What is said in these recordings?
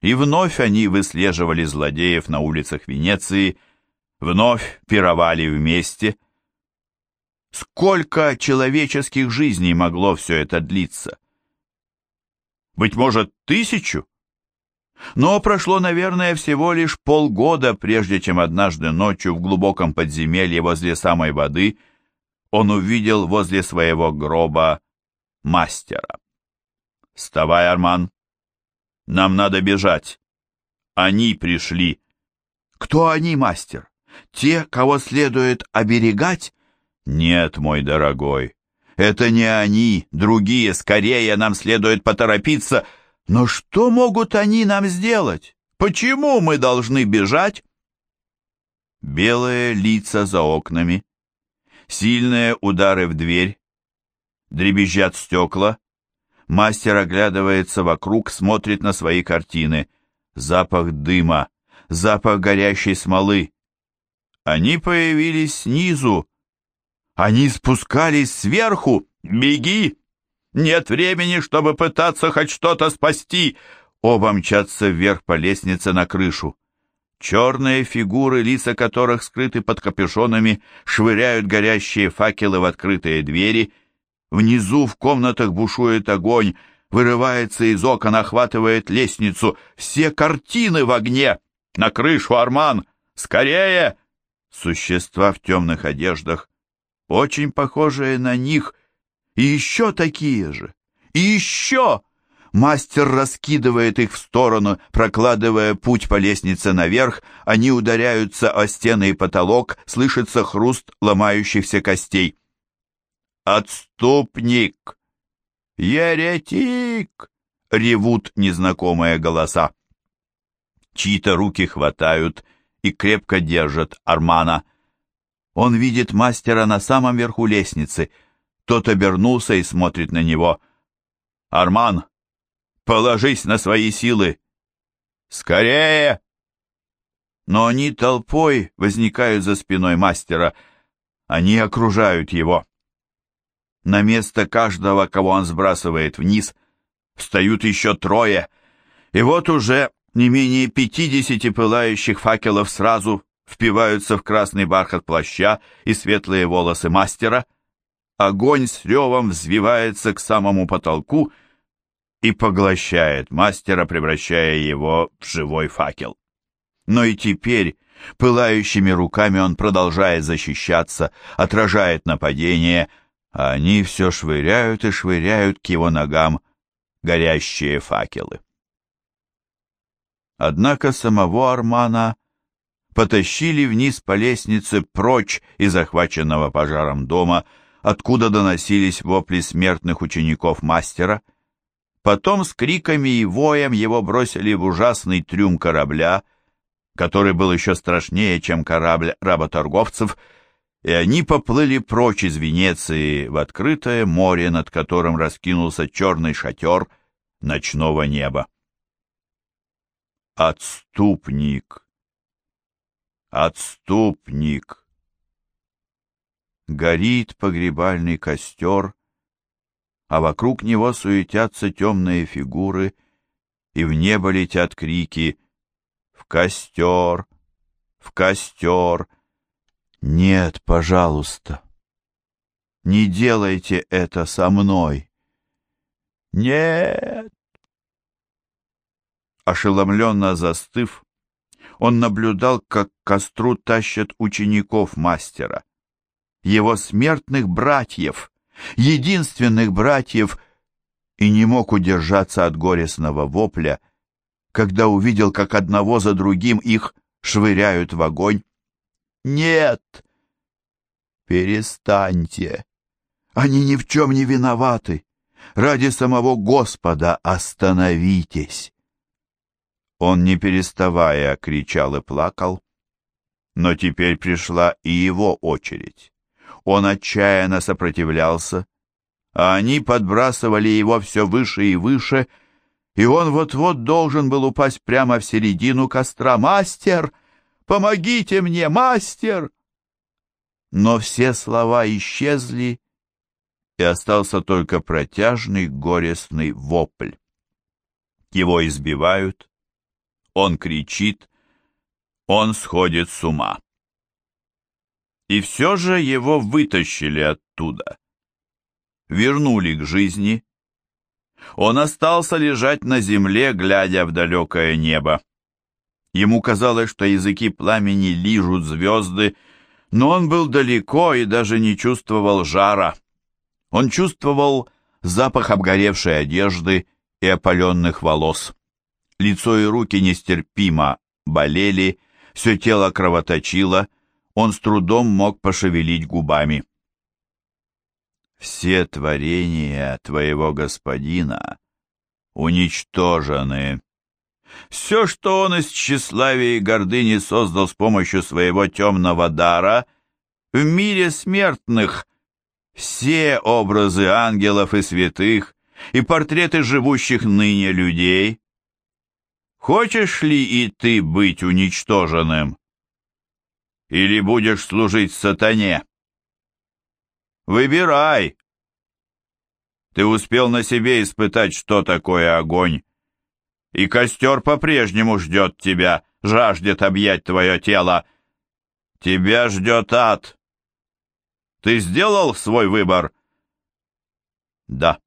И вновь они выслеживали злодеев на улицах Венеции, вновь пировали вместе. Сколько человеческих жизней могло все это длиться? Быть может, тысячу? Но прошло, наверное, всего лишь полгода, прежде чем однажды ночью в глубоком подземелье возле самой воды он увидел возле своего гроба мастера. «Вставай, Арман! Нам надо бежать! Они пришли!» «Кто они, мастер? Те, кого следует оберегать?» «Нет, мой дорогой, это не они, другие, скорее нам следует поторопиться!» Но что могут они нам сделать? Почему мы должны бежать? Белые лица за окнами, сильные удары в дверь, дребезжат стекла. Мастер оглядывается вокруг, смотрит на свои картины. Запах дыма, запах горящей смолы. Они появились снизу. Они спускались сверху. «Беги!» Нет времени, чтобы пытаться хоть что-то спасти. Оба мчатся вверх по лестнице на крышу. Черные фигуры, лица которых скрыты под капюшонами, швыряют горящие факелы в открытые двери. Внизу в комнатах бушует огонь, вырывается из окон, охватывает лестницу. Все картины в огне! На крышу, Арман! Скорее! Существа в темных одеждах, очень похожие на них, и еще такие же. И еще! Мастер раскидывает их в сторону, прокладывая путь по лестнице наверх. Они ударяются о стены и потолок, слышится хруст ломающихся костей. «Отступник! Еретик!» — ревут незнакомые голоса. Чьи-то руки хватают и крепко держат Армана. Он видит мастера на самом верху лестницы — тот обернулся и смотрит на него. «Арман, положись на свои силы!» «Скорее!» Но они толпой возникают за спиной мастера. Они окружают его. На место каждого, кого он сбрасывает вниз, встают еще трое. И вот уже не менее пятидесяти пылающих факелов сразу впиваются в красный бархат плаща и светлые волосы мастера — огонь с ревом взвивается к самому потолку и поглощает мастера, превращая его в живой факел. Но и теперь пылающими руками он продолжает защищаться, отражает нападение, а они все швыряют и швыряют к его ногам горящие факелы. Однако самого Армана потащили вниз по лестнице прочь из захваченного пожаром дома, откуда доносились вопли смертных учеников мастера. Потом с криками и воем его бросили в ужасный трюм корабля, который был еще страшнее, чем корабль работорговцев, и они поплыли прочь из Венеции в открытое море, над которым раскинулся черный шатер ночного неба. Отступник! Отступник! горит погребальный костер, а вокруг него суетятся темные фигуры, и в небо летят крики «В костер! В костер!» «Нет, пожалуйста, не делайте это со мной!» «Нет!» Ошеломленно застыв, он наблюдал, как к костру тащат учеников мастера его смертных братьев, единственных братьев, и не мог удержаться от горестного вопля, когда увидел, как одного за другим их швыряют в огонь. «Нет! Перестаньте! Они ни в чем не виноваты! Ради самого Господа остановитесь!» Он, не переставая, кричал и плакал, но теперь пришла и его очередь. Он отчаянно сопротивлялся, а они подбрасывали его все выше и выше, и он вот-вот должен был упасть прямо в середину костра. «Мастер! Помогите мне, мастер!» Но все слова исчезли, и остался только протяжный горестный вопль. Его избивают, он кричит, он сходит с ума. И все же его вытащили оттуда. Вернули к жизни. Он остался лежать на земле, глядя в далекое небо. Ему казалось, что языки пламени лижут звезды, но он был далеко и даже не чувствовал жара. Он чувствовал запах обгоревшей одежды и опаленных волос. Лицо и руки нестерпимо болели, все тело кровоточило, он с трудом мог пошевелить губами. «Все творения твоего господина уничтожены. Все, что он из тщеславия и гордыни создал с помощью своего темного дара, в мире смертных, все образы ангелов и святых, и портреты живущих ныне людей, Хочешь ли и ты быть уничтоженным? Или будешь служить сатане? Выбирай. Ты успел на себе испытать, что такое огонь. И костер по-прежнему ждет тебя, жаждет объять твое тело. Тебя ждет ад. Ты сделал свой выбор? Да.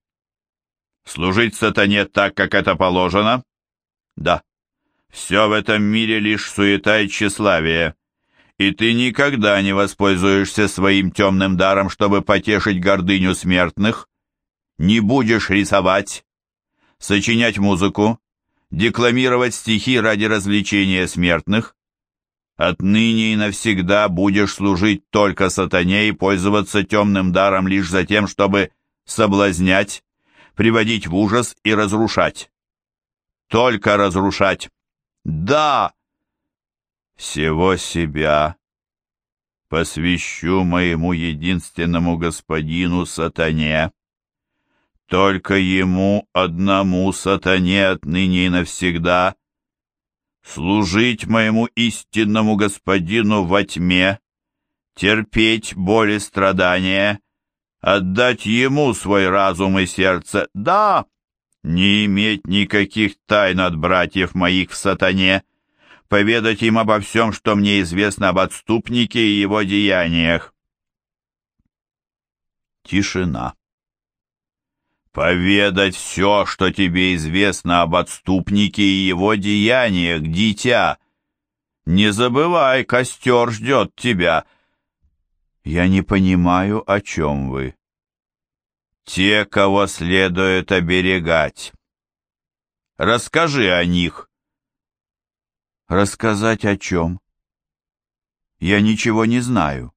Служить сатане так, как это положено? Да. Все в этом мире лишь суета и тщеславие, и ты никогда не воспользуешься своим темным даром, чтобы потешить гордыню смертных, не будешь рисовать, сочинять музыку, декламировать стихи ради развлечения смертных, Отныне и навсегда будешь служить только сатане и пользоваться темным даром лишь за тем, чтобы соблазнять, приводить в ужас и разрушать только разрушать. Да! Всего себя посвящу моему единственному господину сатане. Только ему одному сатане отныне и навсегда служить моему истинному господину во тьме, терпеть боль и страдания, отдать ему свой разум и сердце. Да! не иметь никаких тайн от братьев моих в сатане, поведать им обо всем, что мне известно об отступнике и его деяниях. Тишина. Поведать все, что тебе известно об отступнике и его деяниях, дитя. Не забывай, костер ждет тебя. Я не понимаю, о чем вы те, кого следует оберегать. Расскажи о них. Рассказать о чем? Я ничего не знаю.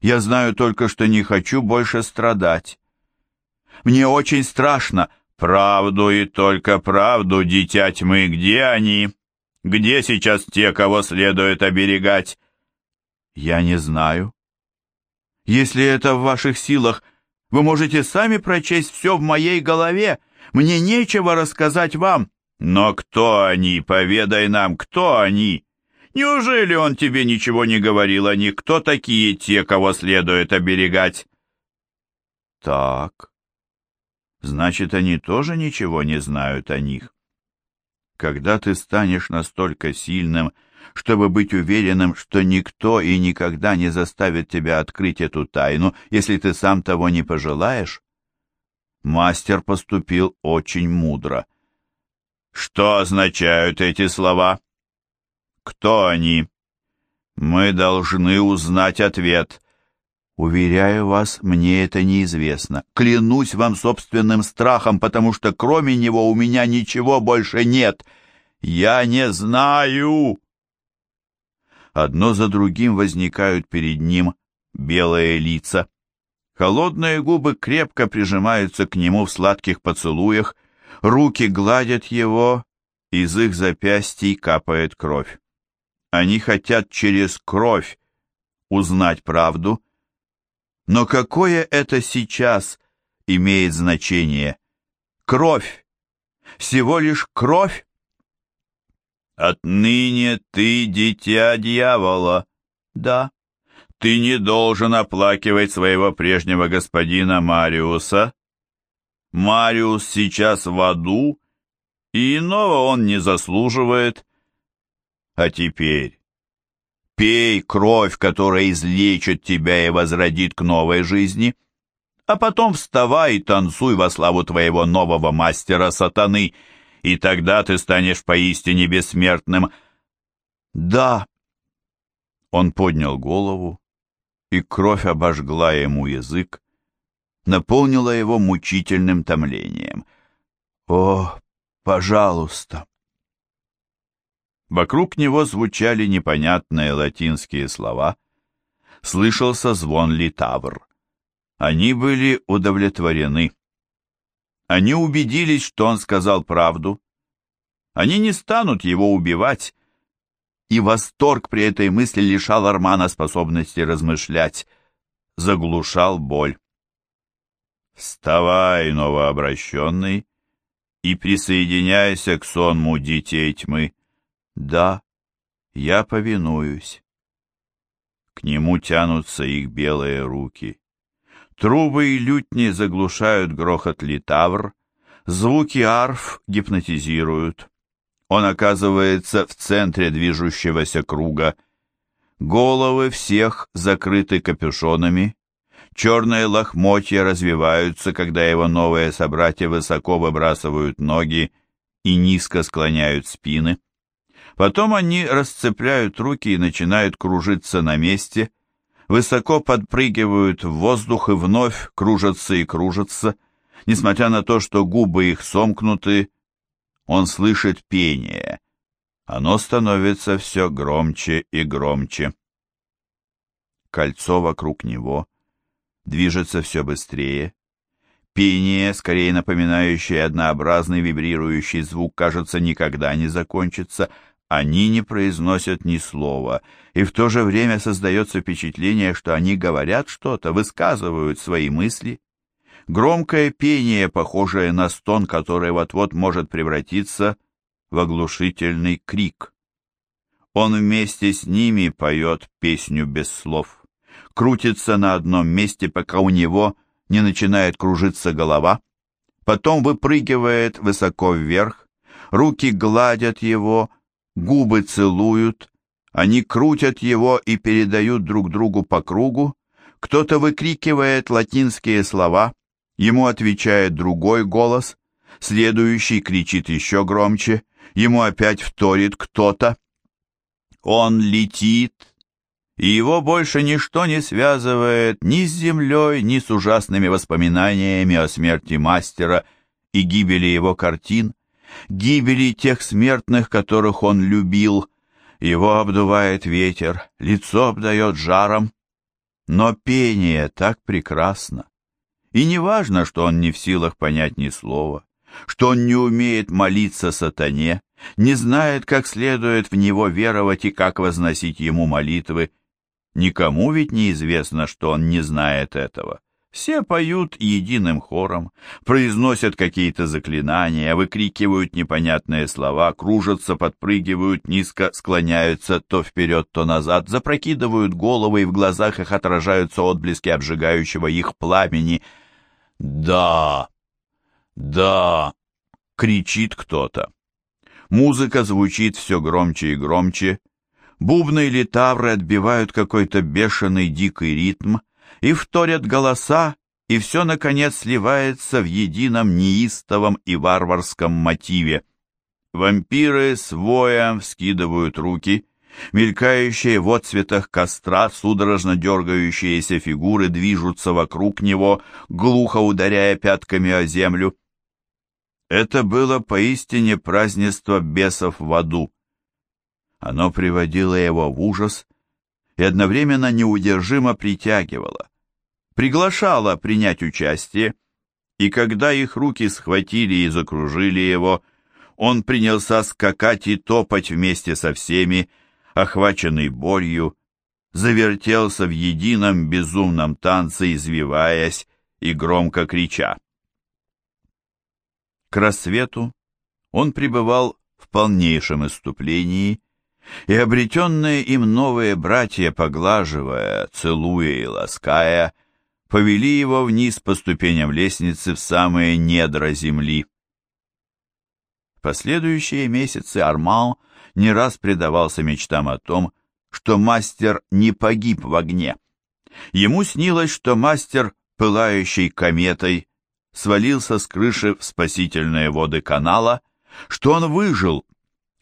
Я знаю только, что не хочу больше страдать. Мне очень страшно. Правду и только правду, дитя тьмы, где они? Где сейчас те, кого следует оберегать? Я не знаю. Если это в ваших силах, вы можете сами прочесть все в моей голове. Мне нечего рассказать вам. Но кто они? Поведай нам, кто они? Неужели он тебе ничего не говорил о них? Кто такие те, кого следует оберегать? Так. Значит, они тоже ничего не знают о них. Когда ты станешь настолько сильным, чтобы быть уверенным, что никто и никогда не заставит тебя открыть эту тайну, если ты сам того не пожелаешь? Мастер поступил очень мудро. Что означают эти слова? Кто они? Мы должны узнать ответ. Уверяю вас, мне это неизвестно. Клянусь вам собственным страхом, потому что кроме него у меня ничего больше нет. Я не знаю одно за другим возникают перед ним белые лица. Холодные губы крепко прижимаются к нему в сладких поцелуях, руки гладят его, из их запястий капает кровь. Они хотят через кровь узнать правду, но какое это сейчас имеет значение? Кровь! Всего лишь кровь? Отныне ты дитя дьявола. Да. Ты не должен оплакивать своего прежнего господина Мариуса. Мариус сейчас в аду, и иного он не заслуживает. А теперь пей кровь, которая излечит тебя и возродит к новой жизни, а потом вставай и танцуй во славу твоего нового мастера сатаны, и тогда ты станешь поистине бессмертным. Да. Он поднял голову, и кровь обожгла ему язык, наполнила его мучительным томлением. «О, пожалуйста!» Вокруг него звучали непонятные латинские слова. Слышался звон литавр. Они были удовлетворены. Они убедились, что он сказал правду. Они не станут его убивать. И восторг при этой мысли лишал Армана способности размышлять, заглушал боль. «Вставай, новообращенный, и присоединяйся к сонму детей тьмы». «Да, я повинуюсь». К нему тянутся их белые руки. Трубы и лютни заглушают грохот литавр, звуки арф гипнотизируют. Он оказывается в центре движущегося круга. Головы всех закрыты капюшонами. Черные лохмотья развиваются, когда его новые собратья высоко выбрасывают ноги и низко склоняют спины. Потом они расцепляют руки и начинают кружиться на месте, высоко подпрыгивают в воздух и вновь кружатся и кружатся. Несмотря на то, что губы их сомкнуты, он слышит пение. Оно становится все громче и громче. Кольцо вокруг него движется все быстрее. Пение, скорее напоминающее однообразный вибрирующий звук, кажется, никогда не закончится — они не произносят ни слова, и в то же время создается впечатление, что они говорят что-то, высказывают свои мысли. Громкое пение, похожее на стон, который вот-вот может превратиться в оглушительный крик. Он вместе с ними поет песню без слов, крутится на одном месте, пока у него не начинает кружиться голова, потом выпрыгивает высоко вверх, руки гладят его, губы целуют, они крутят его и передают друг другу по кругу, кто-то выкрикивает латинские слова, ему отвечает другой голос, следующий кричит еще громче, ему опять вторит кто-то. Он летит, и его больше ничто не связывает ни с землей, ни с ужасными воспоминаниями о смерти мастера и гибели его картин гибели тех смертных, которых он любил. Его обдувает ветер, лицо обдает жаром. Но пение так прекрасно. И не важно, что он не в силах понять ни слова, что он не умеет молиться сатане, не знает, как следует в него веровать и как возносить ему молитвы. Никому ведь неизвестно, что он не знает этого. Все поют единым хором, произносят какие-то заклинания, выкрикивают непонятные слова, кружатся, подпрыгивают, низко склоняются то вперед, то назад, запрокидывают головы, и в глазах их отражаются отблески обжигающего их пламени. «Да! Да!» — кричит кто-то. Музыка звучит все громче и громче. Бубны или тавры отбивают какой-то бешеный дикий ритм — и вторят голоса, и все, наконец, сливается в едином неистовом и варварском мотиве. Вампиры с воем вскидывают руки, мелькающие в отцветах костра, судорожно дергающиеся фигуры движутся вокруг него, глухо ударяя пятками о землю. Это было поистине празднество бесов в аду. Оно приводило его в ужас и одновременно неудержимо притягивало приглашала принять участие, и когда их руки схватили и закружили его, он принялся скакать и топать вместе со всеми, охваченный болью, завертелся в едином безумном танце, извиваясь и громко крича. К рассвету он пребывал в полнейшем иступлении, и обретенные им новые братья, поглаживая, целуя и лаская, повели его вниз по ступеням лестницы в самые недра земли. последующие месяцы Арман не раз предавался мечтам о том, что мастер не погиб в огне. Ему снилось, что мастер, пылающий кометой, свалился с крыши в спасительные воды канала, что он выжил,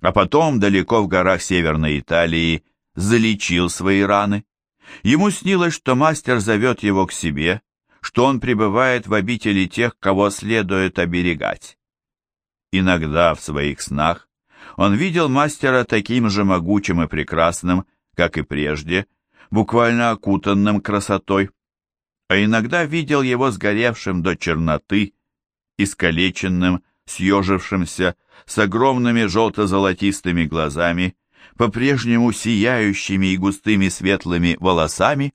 а потом далеко в горах Северной Италии залечил свои раны. Ему снилось, что мастер зовет его к себе, что он пребывает в обители тех, кого следует оберегать. Иногда в своих снах он видел мастера таким же могучим и прекрасным, как и прежде, буквально окутанным красотой, а иногда видел его сгоревшим до черноты, искалеченным, съежившимся, с огромными желто-золотистыми глазами, по-прежнему сияющими и густыми светлыми волосами.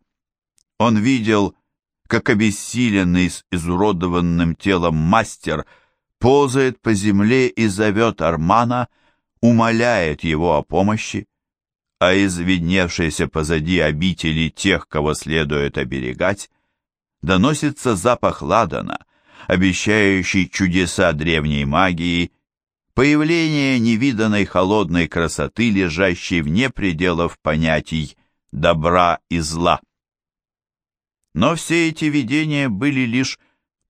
Он видел, как обессиленный с изуродованным телом мастер ползает по земле и зовет Армана, умоляет его о помощи, а из видневшейся позади обители тех, кого следует оберегать, доносится запах ладана, обещающий чудеса древней магии, появление невиданной холодной красоты, лежащей вне пределов понятий добра и зла. Но все эти видения были лишь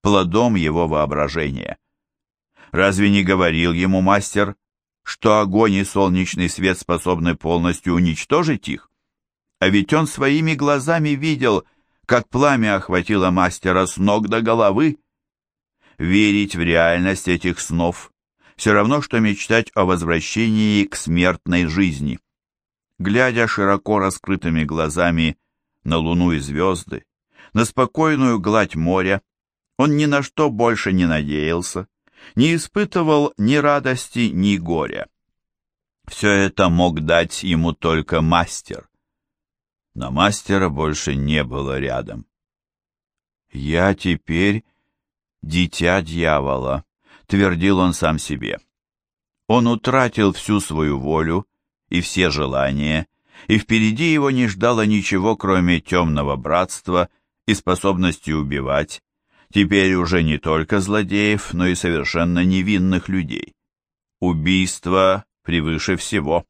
плодом его воображения. Разве не говорил ему мастер, что огонь и солнечный свет способны полностью уничтожить их? А ведь он своими глазами видел, как пламя охватило мастера с ног до головы. Верить в реальность этих снов все равно, что мечтать о возвращении к смертной жизни. Глядя широко раскрытыми глазами на луну и звезды, на спокойную гладь моря, он ни на что больше не надеялся, не испытывал ни радости, ни горя. Все это мог дать ему только мастер. Но мастера больше не было рядом. «Я теперь дитя дьявола», — твердил он сам себе. Он утратил всю свою волю и все желания, и впереди его не ждало ничего, кроме темного братства — и способности убивать, теперь уже не только злодеев, но и совершенно невинных людей. Убийство превыше всего.